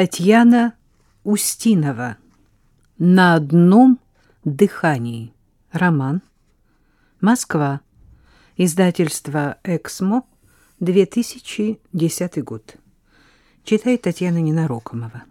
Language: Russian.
Татьяна Устинова. На одном дыхании. Роман. Москва. Издательство «Эксмо», 2010 год. Читает Татьяна Ненарокомова.